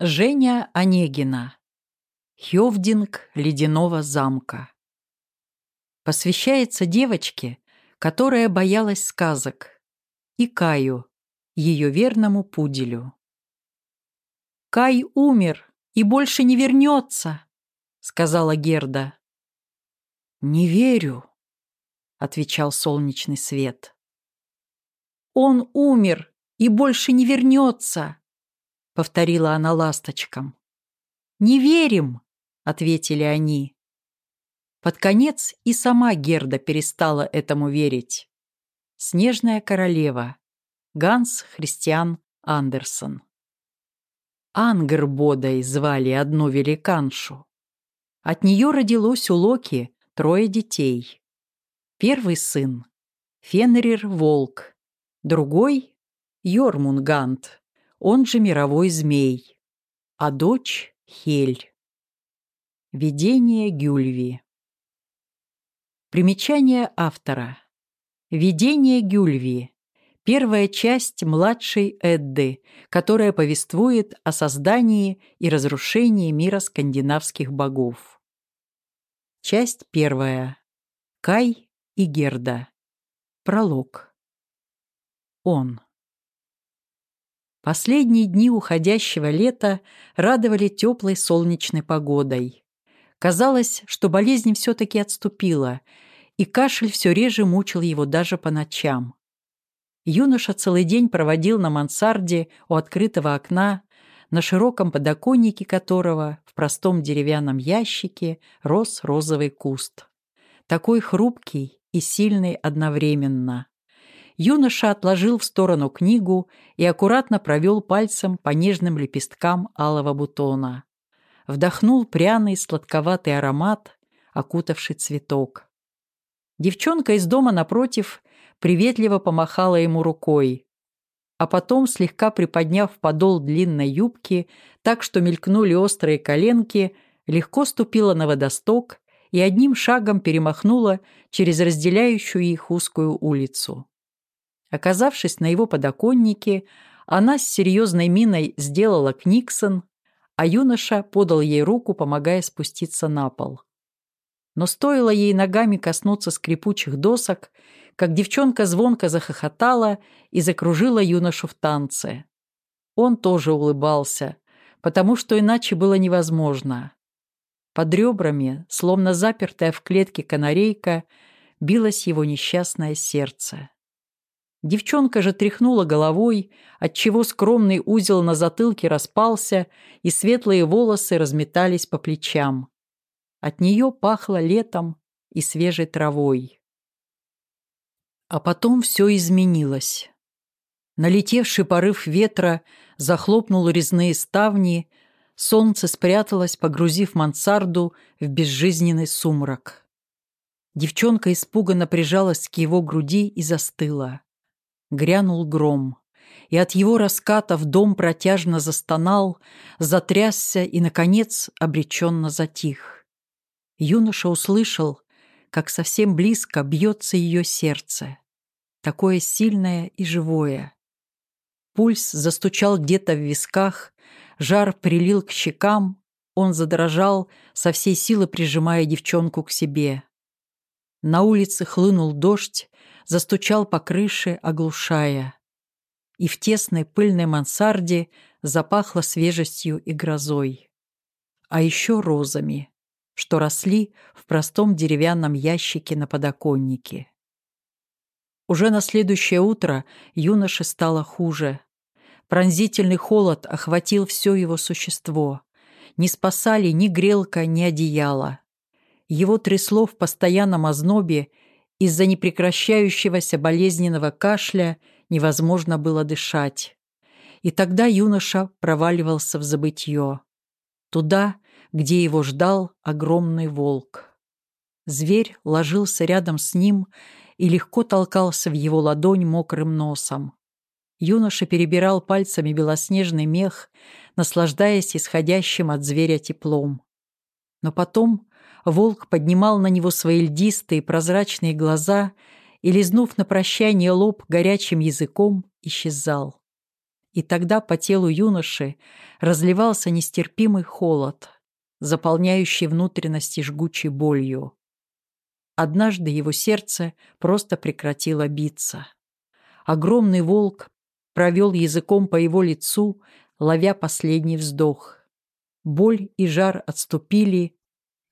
Женя Онегина. Хёвдинг ледяного замка. Посвящается девочке, которая боялась сказок, и Каю, ее верному пуделю. «Кай умер и больше не вернется», — сказала Герда. «Не верю», — отвечал солнечный свет. «Он умер и больше не вернется», повторила она ласточкам. «Не верим!» — ответили они. Под конец и сама Герда перестала этому верить. «Снежная королева» Ганс Христиан Андерсон. Ангербодой звали одну великаншу. От нее родилось у Локи трое детей. Первый сын — Фенрир Волк, другой — Йормунгант, он же мировой змей, а дочь — Хель. Видение Гюльви. Примечание автора. Видение Гюльви. Первая часть младшей Эдды, которая повествует о создании и разрушении мира скандинавских богов. Часть первая. Кай и Герда. Пролог. Он. Последние дни уходящего лета радовали теплой солнечной погодой. Казалось, что болезнь все-таки отступила, и кашель все реже мучил его даже по ночам. Юноша целый день проводил на мансарде у открытого окна, на широком подоконнике которого в простом деревянном ящике рос розовый куст. Такой хрупкий и сильный одновременно. Юноша отложил в сторону книгу и аккуратно провел пальцем по нежным лепесткам алого бутона. Вдохнул пряный сладковатый аромат, окутавший цветок. Девчонка из дома напротив приветливо помахала ему рукой, а потом, слегка приподняв подол длинной юбки, так что мелькнули острые коленки, легко ступила на водосток и одним шагом перемахнула через разделяющую их узкую улицу. Оказавшись на его подоконнике, она с серьезной миной сделала книксон, а юноша подал ей руку, помогая спуститься на пол. Но стоило ей ногами коснуться скрипучих досок, как девчонка звонко захохотала и закружила юношу в танце. Он тоже улыбался, потому что иначе было невозможно. Под ребрами, словно запертая в клетке канарейка, билось его несчастное сердце. Девчонка же тряхнула головой, отчего скромный узел на затылке распался, и светлые волосы разметались по плечам. От нее пахло летом и свежей травой. А потом все изменилось. Налетевший порыв ветра захлопнул резные ставни, солнце спряталось, погрузив мансарду в безжизненный сумрак. Девчонка испуганно прижалась к его груди и застыла. Грянул гром, и от его раската в дом протяжно застонал, затрясся и, наконец, обреченно затих. Юноша услышал, как совсем близко бьется ее сердце, такое сильное и живое. Пульс застучал где-то в висках, жар прилил к щекам, он задрожал, со всей силы прижимая девчонку к себе. На улице хлынул дождь, застучал по крыше, оглушая. И в тесной пыльной мансарде запахло свежестью и грозой. А еще розами, что росли в простом деревянном ящике на подоконнике. Уже на следующее утро юноше стало хуже. Пронзительный холод охватил все его существо. Не спасали ни грелка, ни одеяло. Его трясло в постоянном ознобе из-за непрекращающегося болезненного кашля невозможно было дышать. И тогда юноша проваливался в забытье. Туда, где его ждал огромный волк. Зверь ложился рядом с ним и легко толкался в его ладонь мокрым носом. Юноша перебирал пальцами белоснежный мех, наслаждаясь исходящим от зверя теплом. Но потом Волк поднимал на него свои льдистые прозрачные глаза и, лизнув на прощание лоб горячим языком, исчезал. и тогда по телу юноши разливался нестерпимый холод, заполняющий внутренности жгучей болью. Однажды его сердце просто прекратило биться. Огромный волк провел языком по его лицу, ловя последний вздох. Боль и жар отступили,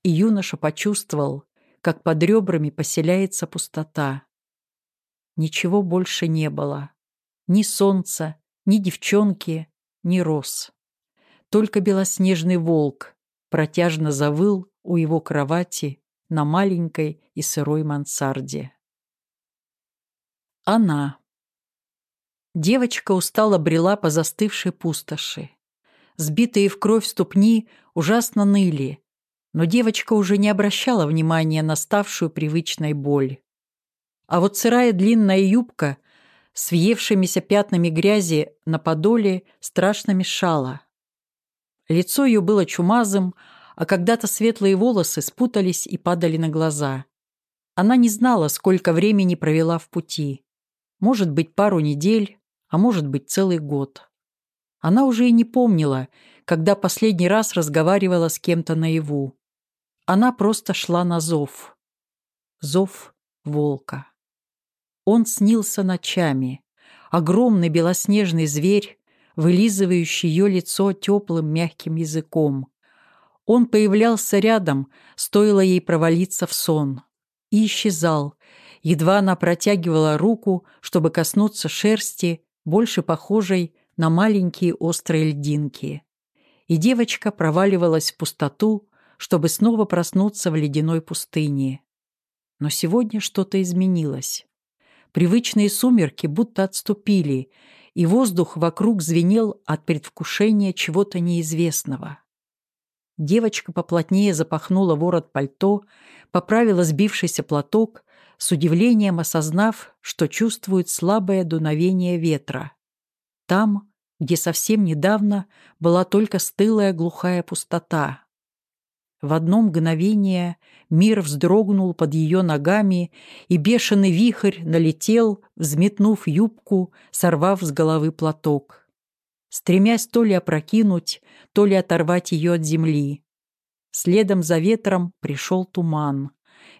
и юноша почувствовал, как под ребрами поселяется пустота. Ничего больше не было. Ни солнца, ни девчонки, ни роз. Только белоснежный волк протяжно завыл у его кровати на маленькой и сырой мансарде. Она. Девочка устало брела по застывшей пустоши. Сбитые в кровь ступни ужасно ныли, но девочка уже не обращала внимания на ставшую привычной боль. А вот сырая длинная юбка с въевшимися пятнами грязи на подоле страшно мешала. Лицо ее было чумазым, а когда-то светлые волосы спутались и падали на глаза. Она не знала, сколько времени провела в пути. Может быть, пару недель, а может быть, целый год. Она уже и не помнила, когда последний раз разговаривала с кем-то наяву. Она просто шла на зов. Зов волка. Он снился ночами. Огромный белоснежный зверь, вылизывающий ее лицо теплым мягким языком. Он появлялся рядом, стоило ей провалиться в сон, и исчезал. Едва она протягивала руку, чтобы коснуться шерсти, больше похожей на маленькие острые льдинки. И девочка проваливалась в пустоту, чтобы снова проснуться в ледяной пустыне. Но сегодня что-то изменилось. Привычные сумерки будто отступили, и воздух вокруг звенел от предвкушения чего-то неизвестного. Девочка поплотнее запахнула ворот пальто, поправила сбившийся платок, с удивлением осознав, что чувствует слабое дуновение ветра. Там, где совсем недавно была только стылая глухая пустота. В одно мгновение мир вздрогнул под ее ногами, и бешеный вихрь налетел, взметнув юбку, сорвав с головы платок стремясь то ли опрокинуть, то ли оторвать ее от земли. Следом за ветром пришел туман,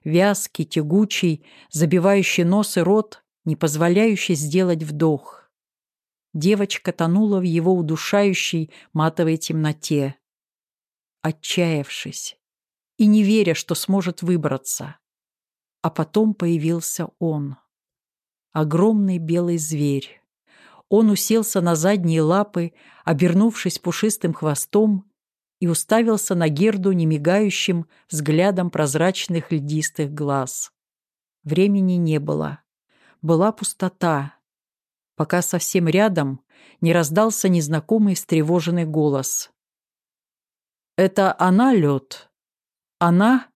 вязкий, тягучий, забивающий нос и рот, не позволяющий сделать вдох. Девочка тонула в его удушающей матовой темноте, отчаявшись и не веря, что сможет выбраться. А потом появился он, огромный белый зверь он уселся на задние лапы, обернувшись пушистым хвостом, и уставился на Герду немигающим взглядом прозрачных льдистых глаз. Времени не было. Была пустота, пока совсем рядом не раздался незнакомый встревоженный голос. «Это она, лед? Она?»